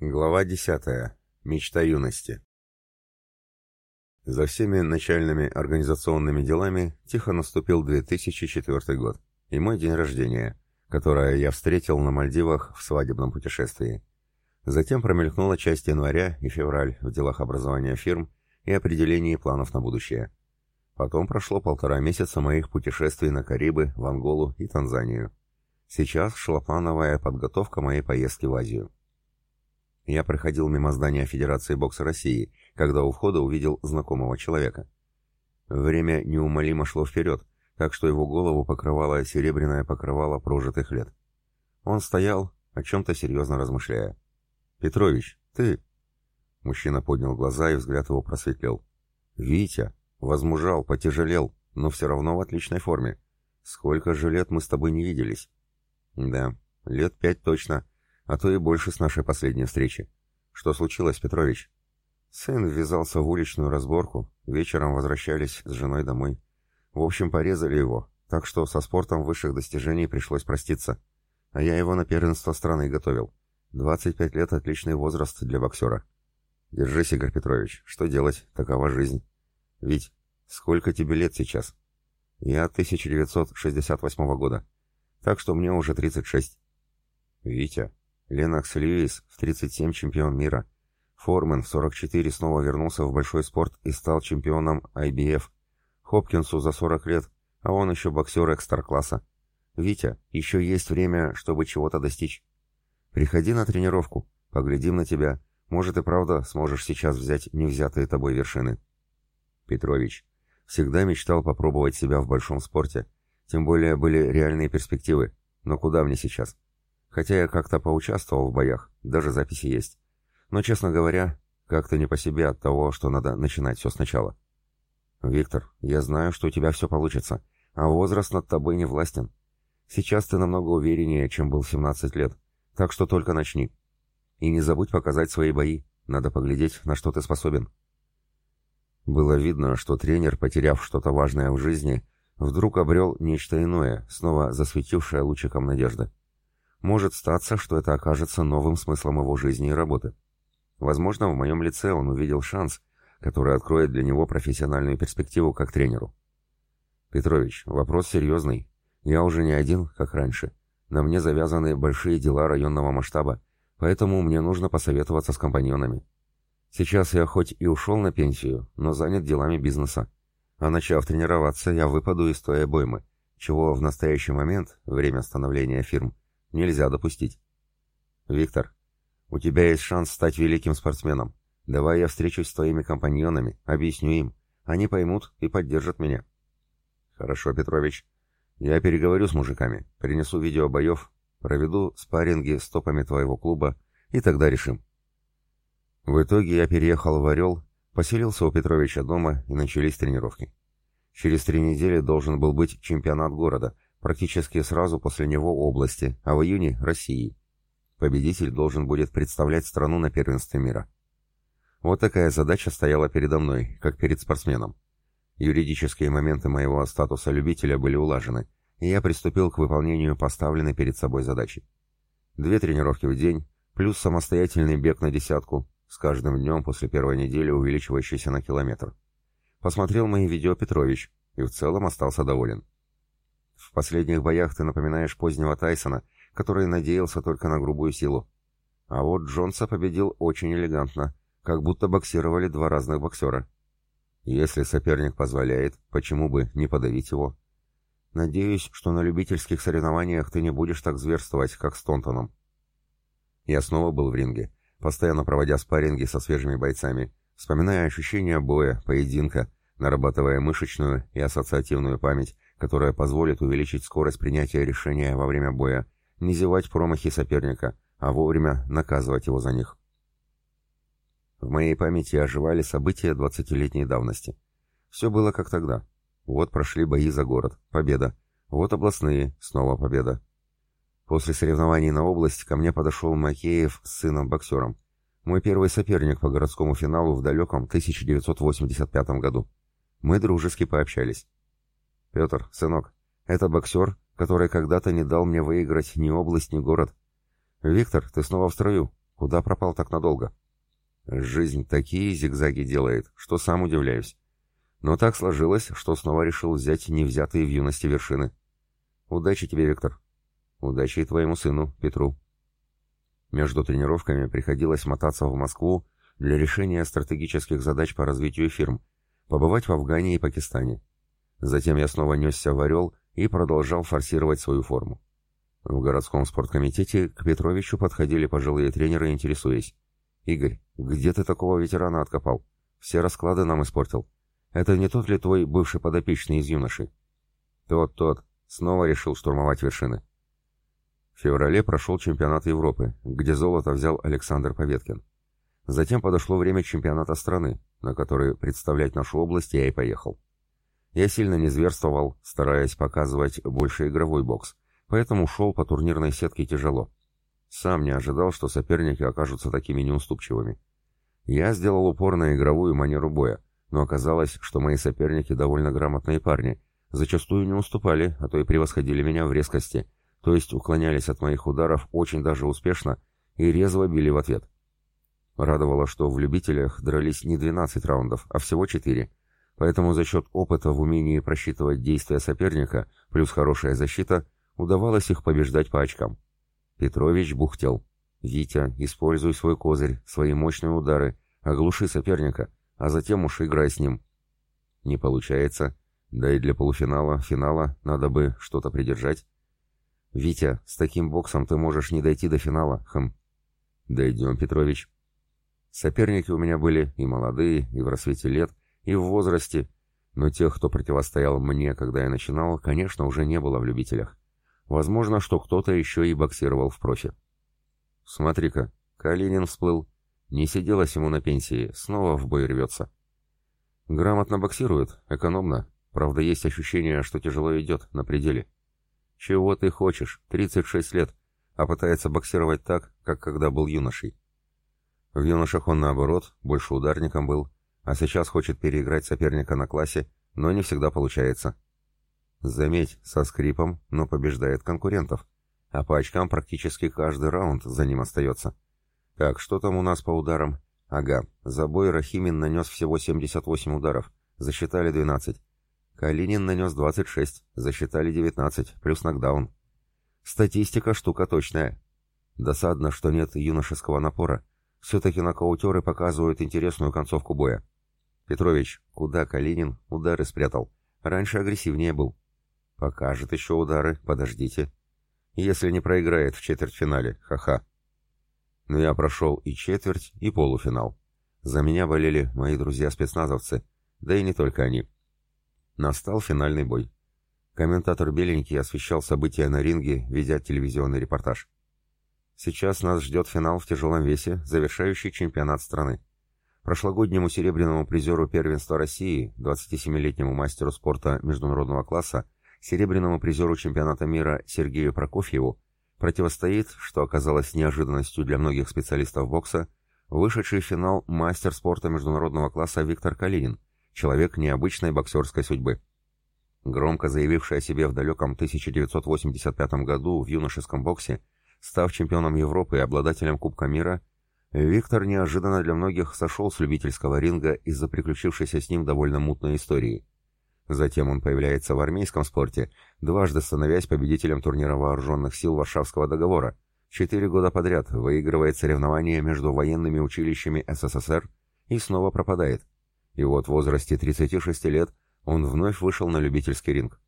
Глава 10. Мечта юности. За всеми начальными организационными делами тихо наступил 2004 год и мой день рождения, которое я встретил на Мальдивах в свадебном путешествии. Затем промелькнула часть января и февраль в делах образования фирм и определении планов на будущее. Потом прошло полтора месяца моих путешествий на Карибы, в Анголу и Танзанию. Сейчас шла плановая подготовка моей поездки в Азию. Я проходил мимо здания Федерации бокса России, когда у входа увидел знакомого человека. Время неумолимо шло вперед, так что его голову покрывало серебряное покрывало прожитых лет. Он стоял, о чем-то серьезно размышляя. «Петрович, ты...» Мужчина поднял глаза, и взгляд его просветлел. «Витя! Возмужал, потяжелел, но все равно в отличной форме. Сколько же лет мы с тобой не виделись?» «Да, лет пять точно а то и больше с нашей последней встречи. Что случилось, Петрович? Сын ввязался в уличную разборку, вечером возвращались с женой домой. В общем, порезали его, так что со спортом высших достижений пришлось проститься. А я его на первенство страны готовил. 25 лет — отличный возраст для боксера. Держись, Игорь Петрович, что делать, такова жизнь. Ведь сколько тебе лет сейчас? Я 1968 года, так что мне уже 36. Витя, Ленокс Льюис в 37 чемпион мира. Формен в 44 снова вернулся в большой спорт и стал чемпионом IBF. Хопкинсу за 40 лет, а он еще боксер экстар-класса. Витя, еще есть время, чтобы чего-то достичь. Приходи на тренировку, поглядим на тебя. Может и правда сможешь сейчас взять невзятые тобой вершины. Петрович, всегда мечтал попробовать себя в большом спорте. Тем более были реальные перспективы. Но куда мне сейчас? Хотя я как-то поучаствовал в боях, даже записи есть. Но, честно говоря, как-то не по себе от того, что надо начинать все сначала. «Виктор, я знаю, что у тебя все получится, а возраст над тобой не властен. Сейчас ты намного увереннее, чем был 17 лет, так что только начни. И не забудь показать свои бои, надо поглядеть, на что ты способен». Было видно, что тренер, потеряв что-то важное в жизни, вдруг обрел нечто иное, снова засветившее лучиком надежды. Может статься, что это окажется новым смыслом его жизни и работы. Возможно, в моем лице он увидел шанс, который откроет для него профессиональную перспективу как тренеру. Петрович, вопрос серьезный. Я уже не один, как раньше. На мне завязаны большие дела районного масштаба, поэтому мне нужно посоветоваться с компаньонами. Сейчас я хоть и ушел на пенсию, но занят делами бизнеса. А начав тренироваться, я выпаду из той обоймы, чего в настоящий момент, время становления фирм, Нельзя допустить. Виктор, у тебя есть шанс стать великим спортсменом. Давай я встречусь с твоими компаньонами, объясню им. Они поймут и поддержат меня. Хорошо, Петрович. Я переговорю с мужиками, принесу видео боев, проведу спарринги с топами твоего клуба, и тогда решим. В итоге я переехал в Орел, поселился у Петровича дома и начались тренировки. Через три недели должен был быть чемпионат города — практически сразу после него области, а в июне – России. Победитель должен будет представлять страну на первенстве мира. Вот такая задача стояла передо мной, как перед спортсменом. Юридические моменты моего статуса любителя были улажены, и я приступил к выполнению поставленной перед собой задачи. Две тренировки в день, плюс самостоятельный бег на десятку, с каждым днем после первой недели увеличивающийся на километр. Посмотрел мои видео Петрович и в целом остался доволен. В последних боях ты напоминаешь позднего Тайсона, который надеялся только на грубую силу. А вот Джонса победил очень элегантно, как будто боксировали два разных боксера. Если соперник позволяет, почему бы не подавить его? Надеюсь, что на любительских соревнованиях ты не будешь так зверствовать, как с Тонтоном. Я снова был в ринге, постоянно проводя спарринги со свежими бойцами, вспоминая ощущения боя, поединка, нарабатывая мышечную и ассоциативную память, которая позволит увеличить скорость принятия решения во время боя, не зевать промахи соперника, а вовремя наказывать его за них. В моей памяти оживали события двадцатилетней давности. Все было как тогда. Вот прошли бои за город, победа. Вот областные, снова победа. После соревнований на область ко мне подошел Макеев с сыном-боксером. Мой первый соперник по городскому финалу в далеком 1985 году. Мы дружески пообщались. «Петр, сынок, это боксер, который когда-то не дал мне выиграть ни область, ни город. Виктор, ты снова в строю. Куда пропал так надолго? Жизнь такие зигзаги делает, что сам удивляюсь. Но так сложилось, что снова решил взять невзятые в юности вершины. Удачи тебе, Виктор. Удачи и твоему сыну, Петру. Между тренировками приходилось мотаться в Москву для решения стратегических задач по развитию фирм, побывать в Афгане и Пакистане. Затем я снова несся в Орел и продолжал форсировать свою форму. В городском спорткомитете к Петровичу подходили пожилые тренеры, интересуясь. «Игорь, где ты такого ветерана откопал? Все расклады нам испортил. Это не тот ли твой бывший подопечный из юношей?» «Тот, тот. Снова решил штурмовать вершины». В феврале прошел чемпионат Европы, где золото взял Александр Поветкин. Затем подошло время чемпионата страны, на который представлять нашу область я и поехал. Я сильно не зверствовал, стараясь показывать больше игровой бокс, поэтому шел по турнирной сетке тяжело. Сам не ожидал, что соперники окажутся такими неуступчивыми. Я сделал упор на игровую манеру боя, но оказалось, что мои соперники довольно грамотные парни, зачастую не уступали, а то и превосходили меня в резкости, то есть уклонялись от моих ударов очень даже успешно и резво били в ответ. Радовало, что в любителях дрались не 12 раундов, а всего 4, поэтому за счет опыта в умении просчитывать действия соперника плюс хорошая защита удавалось их побеждать по очкам. Петрович бухтел. «Витя, используй свой козырь, свои мощные удары, оглуши соперника, а затем уж играй с ним». «Не получается. Да и для полуфинала, финала надо бы что-то придержать». «Витя, с таким боксом ты можешь не дойти до финала, хм». «Дойдем, Петрович». Соперники у меня были и молодые, и в рассвете лет, и в возрасте, но тех, кто противостоял мне, когда я начинал, конечно, уже не было в любителях. Возможно, что кто-то еще и боксировал в профи. Смотри-ка, Калинин всплыл. Не сиделось ему на пенсии, снова в бой рвется. Грамотно боксирует, экономно. Правда, есть ощущение, что тяжело идет, на пределе. Чего ты хочешь, 36 лет, а пытается боксировать так, как когда был юношей. В юношах он, наоборот, больше ударником был, а сейчас хочет переиграть соперника на классе, но не всегда получается. Заметь, со скрипом, но побеждает конкурентов, а по очкам практически каждый раунд за ним остается. Так, что там у нас по ударам? Ага, за бой Рахимин нанес всего 78 ударов, засчитали 12. Калинин нанес 26, засчитали 19, плюс нокдаун. Статистика штука точная. Досадно, что нет юношеского напора. Все-таки нокаутеры показывают интересную концовку боя. Петрович, куда Калинин удары спрятал? Раньше агрессивнее был. Покажет еще удары, подождите. Если не проиграет в четвертьфинале, ха-ха. Но я прошел и четверть, и полуфинал. За меня болели мои друзья-спецназовцы, да и не только они. Настал финальный бой. Комментатор Беленький освещал события на ринге, ведя телевизионный репортаж. Сейчас нас ждет финал в тяжелом весе, завершающий чемпионат страны. Прошлогоднему серебряному призеру первенства России, 27-летнему мастеру спорта международного класса, серебряному призеру чемпионата мира Сергею Прокофьеву, противостоит, что оказалось неожиданностью для многих специалистов бокса, вышедший в финал мастер спорта международного класса Виктор Калинин, человек необычной боксерской судьбы. Громко заявивший о себе в далеком 1985 году в юношеском боксе, став чемпионом Европы и обладателем Кубка мира, Виктор неожиданно для многих сошел с любительского ринга из-за приключившейся с ним довольно мутной истории. Затем он появляется в армейском спорте, дважды становясь победителем турнира вооруженных сил Варшавского договора, четыре года подряд выигрывает соревнования между военными училищами СССР и снова пропадает. И вот в возрасте 36 лет он вновь вышел на любительский ринг.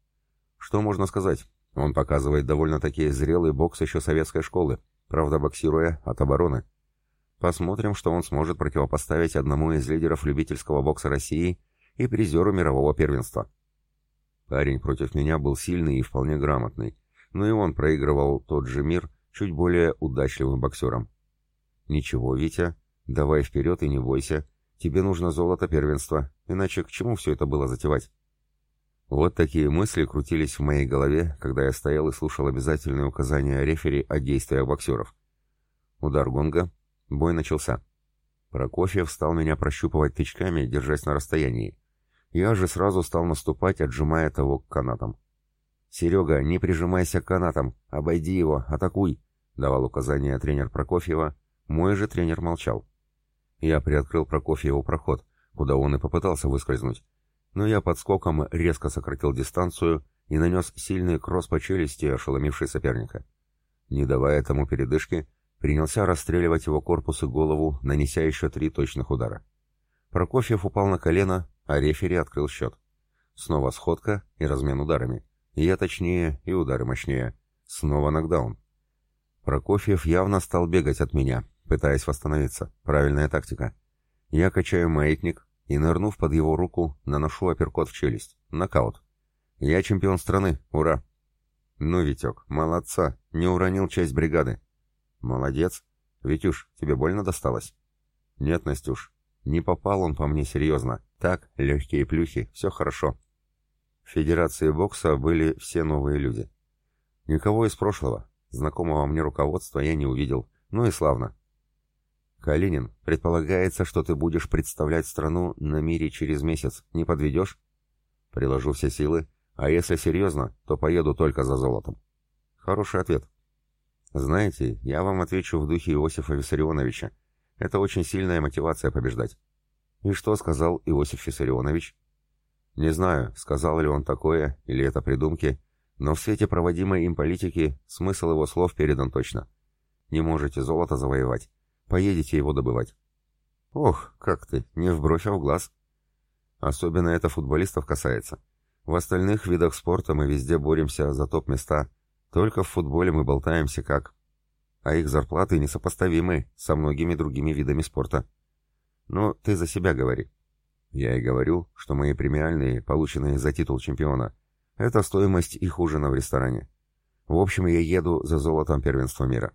Что можно сказать? Он показывает довольно-таки зрелый бокс еще советской школы, правда боксируя от обороны. Посмотрим, что он сможет противопоставить одному из лидеров любительского бокса России и призеру мирового первенства. Парень против меня был сильный и вполне грамотный, но и он проигрывал тот же мир чуть более удачливым боксером. «Ничего, Витя, давай вперед и не бойся. Тебе нужно золото первенства, иначе к чему все это было затевать?» Вот такие мысли крутились в моей голове, когда я стоял и слушал обязательные указания рефери о действиях боксеров. Удар гонга, Бой начался. Прокофьев стал меня прощупывать тычками, держась на расстоянии. Я же сразу стал наступать, отжимая того к канатам. «Серега, не прижимайся к канатам, обойди его, атакуй!» — давал указания тренер Прокофьева, Мой же тренер молчал. Я приоткрыл Прокофьеву проход, куда он и попытался выскользнуть. Но я подскоком резко сократил дистанцию и нанес сильный кросс по челюсти, ошеломивший соперника. Не давая тому передышки, принялся расстреливать его корпус и голову, нанеся еще три точных удара. Прокофьев упал на колено, а рефери открыл счет. Снова сходка и размен ударами. Я точнее, и удары мощнее. Снова нокдаун. Прокофьев явно стал бегать от меня, пытаясь восстановиться. Правильная тактика. Я качаю маятник и, нырнув под его руку, наношу апперкот в челюсть. Нокаут. Я чемпион страны. Ура! Ну, Витек, молодца. Не уронил часть бригады. Молодец. Витюш, тебе больно досталось? Нет, Настюш. Не попал он по мне серьезно. Так, легкие плюхи, все хорошо. В Федерации бокса были все новые люди. Никого из прошлого, знакомого мне руководства я не увидел. Ну и славно. «Калинин, предполагается, что ты будешь представлять страну на мире через месяц. Не подведешь?» «Приложу все силы. А если серьезно, то поеду только за золотом». «Хороший ответ». «Знаете, я вам отвечу в духе Иосифа Виссарионовича. Это очень сильная мотивация побеждать». «И что сказал Иосиф Виссарионович?» «Не знаю, сказал ли он такое, или это придумки, но в свете проводимой им политики смысл его слов передан точно. Не можете золото завоевать, Поедете его добывать. Ох, как ты, не в а в глаз. Особенно это футболистов касается. В остальных видах спорта мы везде боремся за топ-места. Только в футболе мы болтаемся как... А их зарплаты несопоставимы со многими другими видами спорта. Но ты за себя говори. Я и говорю, что мои премиальные, полученные за титул чемпиона, это стоимость их ужина в ресторане. В общем, я еду за золотом первенства мира.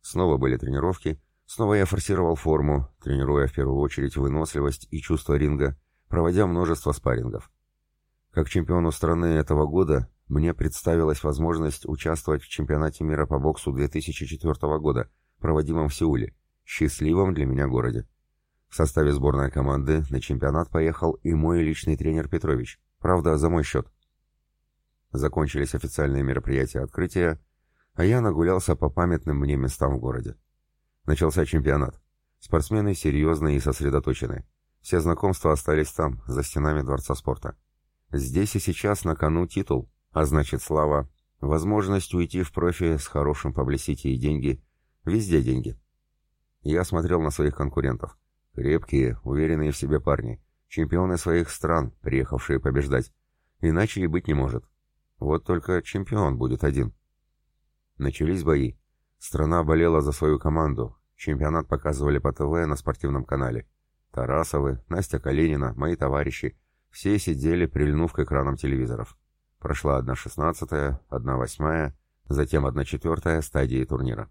Снова были тренировки, снова я форсировал форму, тренируя в первую очередь выносливость и чувство ринга, проводя множество спаррингов. Как чемпиону страны этого года мне представилась возможность участвовать в чемпионате мира по боксу 2004 года, проводимом в Сеуле, счастливом для меня городе. В составе сборной команды на чемпионат поехал и мой личный тренер Петрович, правда, за мой счет. Закончились официальные мероприятия открытия, а я нагулялся по памятным мне местам в городе. Начался чемпионат. Спортсмены серьезные и сосредоточены. Все знакомства остались там, за стенами Дворца спорта. Здесь и сейчас на кону титул, а значит слава, возможность уйти в профи с хорошим публисити и деньги. Везде деньги. Я смотрел на своих конкурентов. Крепкие, уверенные в себе парни. Чемпионы своих стран, приехавшие побеждать. Иначе и быть не может. Вот только чемпион будет один. Начались бои. Страна болела за свою команду. Чемпионат показывали по ТВ на спортивном канале. Тарасовы, Настя Калинина, мои товарищи. Все сидели, прильнув к экранам телевизоров. Прошла одна шестнадцатая, одна восьмая, затем одна четвертая стадии турнира.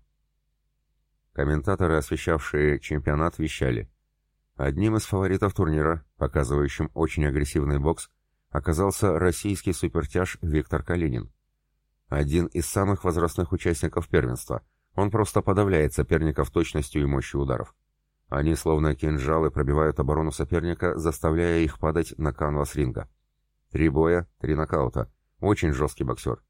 Комментаторы, освещавшие чемпионат, вещали. Одним из фаворитов турнира, показывающим очень агрессивный бокс, оказался российский супертяж Виктор Калинин. Один из самых возрастных участников первенства. Он просто подавляет соперников точностью и мощью ударов. Они словно кинжалы пробивают оборону соперника, заставляя их падать на канвас ринга. Три боя, три нокаута. Очень жесткий боксер.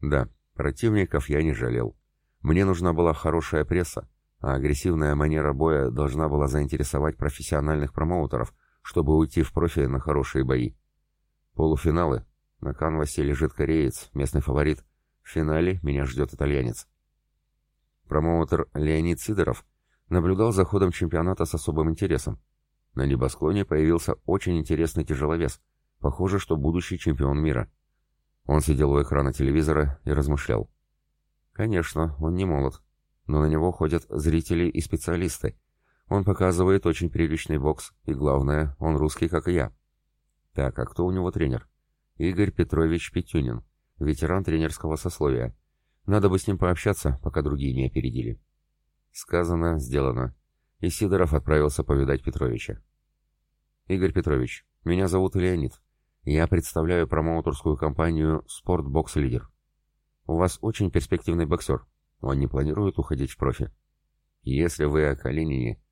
Да, противников я не жалел. Мне нужна была хорошая пресса, а агрессивная манера боя должна была заинтересовать профессиональных промоутеров, чтобы уйти в профи на хорошие бои. Полуфиналы на канвасе лежит кореец, местный фаворит. В финале меня ждет итальянец. Промоутер Леонид Сидоров наблюдал за ходом чемпионата с особым интересом. На небосклоне появился очень интересный тяжеловес. Похоже, что будущий чемпион мира. Он сидел у экрана телевизора и размышлял. Конечно, он не молод, но на него ходят зрители и специалисты. Он показывает очень приличный бокс, и главное, он русский, как и я. Так, а кто у него тренер? Игорь Петрович Петюнин, ветеран тренерского сословия. Надо бы с ним пообщаться, пока другие не опередили. Сказано, сделано. И Сидоров отправился повидать Петровича. Игорь Петрович, меня зовут Леонид. Я представляю промоутерскую компанию «Спортбокс Лидер». У вас очень перспективный боксер. Он не планирует уходить в профи. Если вы о Калинине,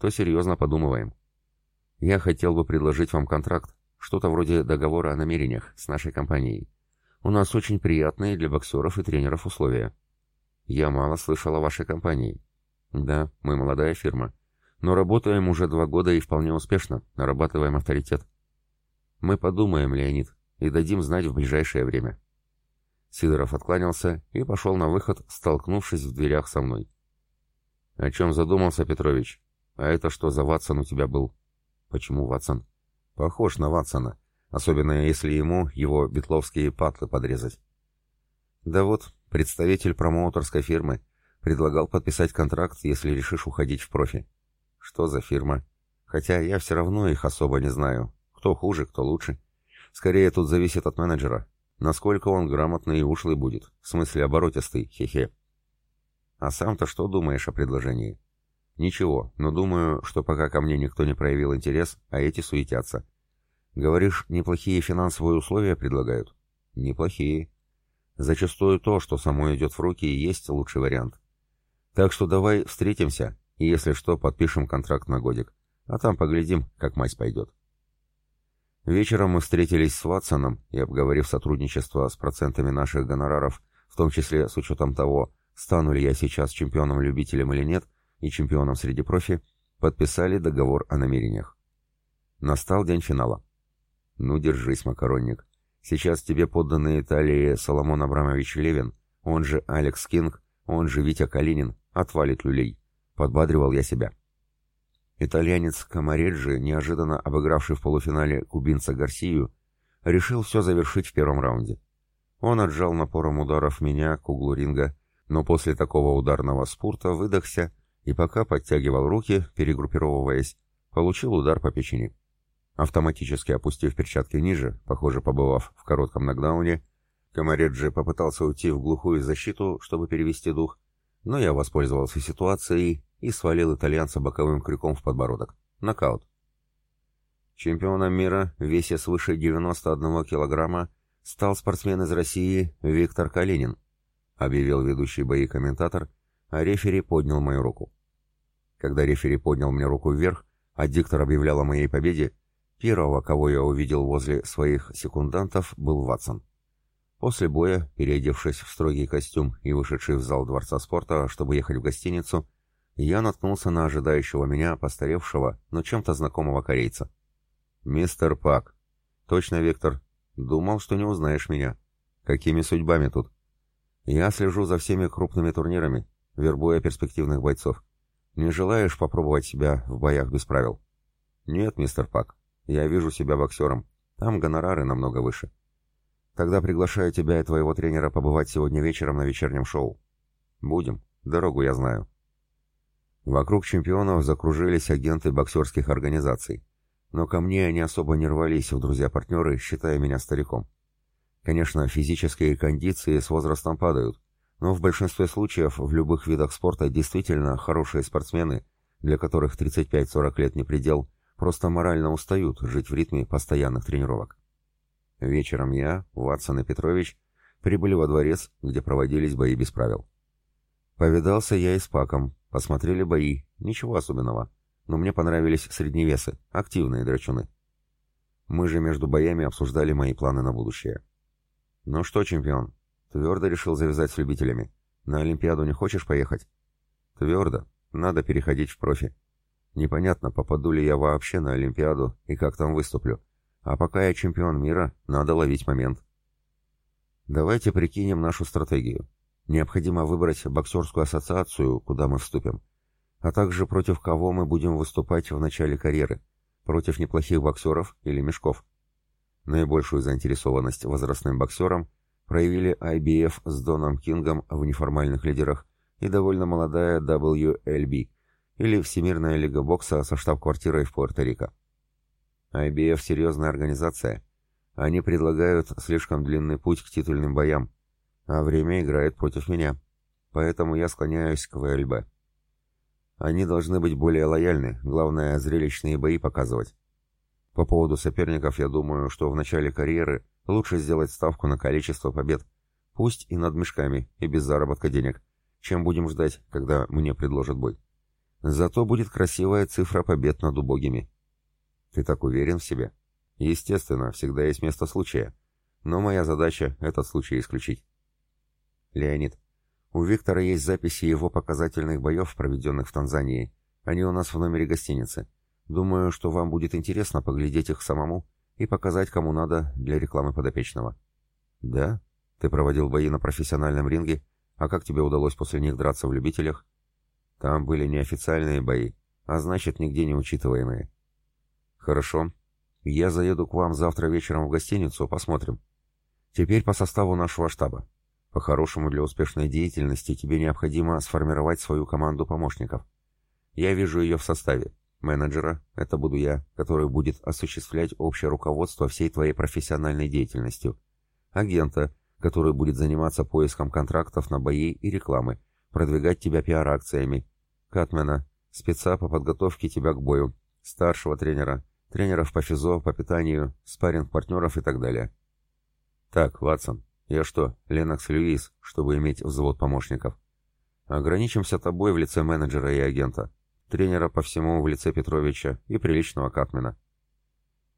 то серьезно подумываем. Я хотел бы предложить вам контракт, что-то вроде договора о намерениях с нашей компанией. У нас очень приятные для боксеров и тренеров условия. Я мало слышал о вашей компании. Да, мы молодая фирма. Но работаем уже два года и вполне успешно, нарабатываем авторитет. Мы подумаем, Леонид, и дадим знать в ближайшее время. Сидоров откланялся и пошел на выход, столкнувшись в дверях со мной. «О чем задумался, Петрович? А это что за Ватсон у тебя был?» «Почему Ватсон?» «Похож на Ватсона, особенно если ему его битловские патлы подрезать». «Да вот, представитель промоутерской фирмы предлагал подписать контракт, если решишь уходить в профи». «Что за фирма?» «Хотя я все равно их особо не знаю. Кто хуже, кто лучше. Скорее тут зависит от менеджера. Насколько он грамотный и ушлый будет. В смысле оборотистый, хе-хе». А сам-то что думаешь о предложении? Ничего, но думаю, что пока ко мне никто не проявил интерес, а эти суетятся. Говоришь, неплохие финансовые условия предлагают? Неплохие. Зачастую то, что само идет в руки, и есть лучший вариант. Так что давай встретимся, и если что, подпишем контракт на годик. А там поглядим, как мать пойдет. Вечером мы встретились с Ватсоном и, обговорив сотрудничество с процентами наших гонораров, в том числе с учетом того, стану ли я сейчас чемпионом-любителем или нет, и чемпионом среди профи, подписали договор о намерениях. Настал день финала. Ну, держись, макаронник. Сейчас тебе подданные Италии Соломон Абрамович Левин, он же Алекс Кинг, он же Витя Калинин, отвалит люлей. Подбадривал я себя. Итальянец Камареджи, неожиданно обыгравший в полуфинале кубинца Гарсию, решил все завершить в первом раунде. Он отжал напором ударов меня к углу ринга, но после такого ударного спурта выдохся и пока подтягивал руки, перегруппировываясь, получил удар по печени. Автоматически опустив перчатки ниже, похоже, побывав в коротком нокдауне, Камареджи попытался уйти в глухую защиту, чтобы перевести дух, но я воспользовался ситуацией и свалил итальянца боковым крюком в подбородок. Нокаут. Чемпионом мира в весе свыше 91 килограмма стал спортсмен из России Виктор Калинин, — объявил ведущий бои комментатор, а рефери поднял мою руку. Когда рефери поднял мне руку вверх, а диктор объявлял о моей победе, первого, кого я увидел возле своих секундантов, был Ватсон. После боя, переодевшись в строгий костюм и вышедший в зал Дворца спорта, чтобы ехать в гостиницу, я наткнулся на ожидающего меня, постаревшего, но чем-то знакомого корейца. «Мистер Пак». «Точно, Виктор. Думал, что не узнаешь меня. Какими судьбами тут?» Я слежу за всеми крупными турнирами, вербуя перспективных бойцов. Не желаешь попробовать себя в боях без правил? Нет, мистер Пак. Я вижу себя боксером. Там гонорары намного выше. Тогда приглашаю тебя и твоего тренера побывать сегодня вечером на вечернем шоу. Будем. Дорогу я знаю. Вокруг чемпионов закружились агенты боксерских организаций. Но ко мне они особо не рвались в друзья-партнеры, считая меня стариком. Конечно, физические кондиции с возрастом падают, но в большинстве случаев в любых видах спорта действительно хорошие спортсмены, для которых 35-40 лет не предел, просто морально устают жить в ритме постоянных тренировок. Вечером я, Ватсон и Петрович прибыли во дворец, где проводились бои без правил. Повидался я и с Паком, посмотрели бои, ничего особенного, но мне понравились средневесы, активные драчуны. Мы же между боями обсуждали мои планы на будущее. «Ну что, чемпион, твердо решил завязать с любителями. На Олимпиаду не хочешь поехать?» «Твердо. Надо переходить в профи. Непонятно, попаду ли я вообще на Олимпиаду и как там выступлю. А пока я чемпион мира, надо ловить момент». «Давайте прикинем нашу стратегию. Необходимо выбрать боксерскую ассоциацию, куда мы вступим, а также против кого мы будем выступать в начале карьеры, против неплохих боксеров или мешков. Наибольшую заинтересованность возрастным боксерам проявили IBF с Доном Кингом в неформальных лидерах и довольно молодая WLB, или Всемирная лига бокса со штаб-квартирой в Пуэрто-Рико. IBF – серьезная организация. Они предлагают слишком длинный путь к титульным боям, а время играет против меня. Поэтому я склоняюсь к ВЛБ. Они должны быть более лояльны, главное, зрелищные бои показывать. По поводу соперников я думаю, что в начале карьеры лучше сделать ставку на количество побед, пусть и над мешками, и без заработка денег, чем будем ждать, когда мне предложат бой. Зато будет красивая цифра побед над убогими. Ты так уверен в себе? Естественно, всегда есть место случая. Но моя задача — этот случай исключить. Леонид, У Виктора есть записи его показательных боев, проведенных в Танзании. Они у нас в номере гостиницы. Думаю, что вам будет интересно поглядеть их самому и показать, кому надо, для рекламы подопечного. Да? Ты проводил бои на профессиональном ринге? А как тебе удалось после них драться в любителях? Там были неофициальные бои, а значит, нигде не учитываемые. Хорошо. Я заеду к вам завтра вечером в гостиницу, посмотрим. Теперь по составу нашего штаба. По-хорошему, для успешной деятельности тебе необходимо сформировать свою команду помощников. Я вижу ее в составе. Менеджера, это буду я, который будет осуществлять общее руководство всей твоей профессиональной деятельностью. Агента, который будет заниматься поиском контрактов на бои и рекламы, продвигать тебя пиар-акциями. Катмена, спеца по подготовке тебя к бою, старшего тренера, тренеров по физо, по питанию, спарринг-партнеров и так далее. Так, Ватсон, я что, Ленокс Льюис, чтобы иметь взвод помощников? Ограничимся тобой в лице менеджера и агента, тренера по всему в лице Петровича и приличного Катмена.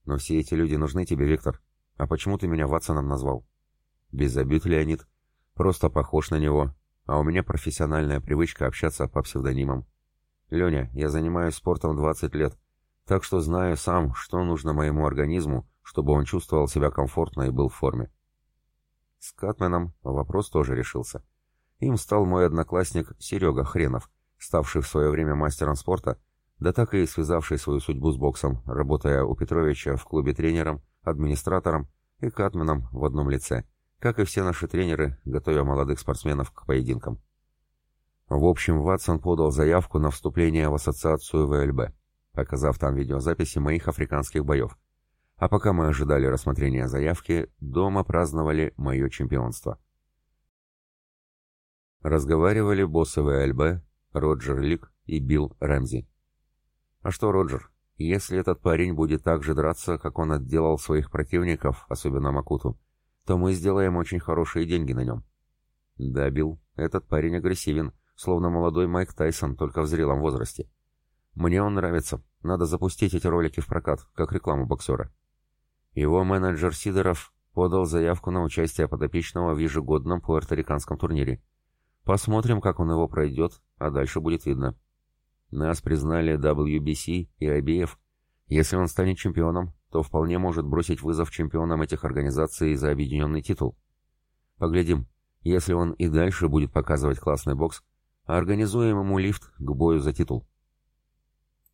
Но все эти люди нужны тебе, Виктор. А почему ты меня Ватсоном назвал? Без обид, Леонид. Просто похож на него. А у меня профессиональная привычка общаться по псевдонимам. Леня, я занимаюсь спортом 20 лет, так что знаю сам, что нужно моему организму, чтобы он чувствовал себя комфортно и был в форме. С Катменом вопрос тоже решился. Им стал мой одноклассник Серега Хренов, ставший в свое время мастером спорта, да так и связавший свою судьбу с боксом, работая у Петровича в клубе тренером, администратором и Катменом в одном лице, как и все наши тренеры, готовя молодых спортсменов к поединкам. В общем, Ватсон подал заявку на вступление в ассоциацию ВЛБ, показав там видеозаписи моих африканских боев, а пока мы ожидали рассмотрения заявки, дома праздновали мое чемпионство. Разговаривали боссы ВЛБ, Роджер Лик и Билл Рэмзи. А что, Роджер, если этот парень будет так же драться, как он отделал своих противников, особенно Макуту, то мы сделаем очень хорошие деньги на нем. Да, Билл, этот парень агрессивен, словно молодой Майк Тайсон, только в зрелом возрасте. Мне он нравится, надо запустить эти ролики в прокат, как рекламу боксера. Его менеджер Сидоров подал заявку на участие подопечного в ежегодном пуэрториканском турнире. Посмотрим, как он его пройдет, а дальше будет видно. Нас признали WBC и IBF. Если он станет чемпионом, то вполне может бросить вызов чемпионам этих организаций за объединенный титул. Поглядим. Если он и дальше будет показывать классный бокс, организуем ему лифт к бою за титул.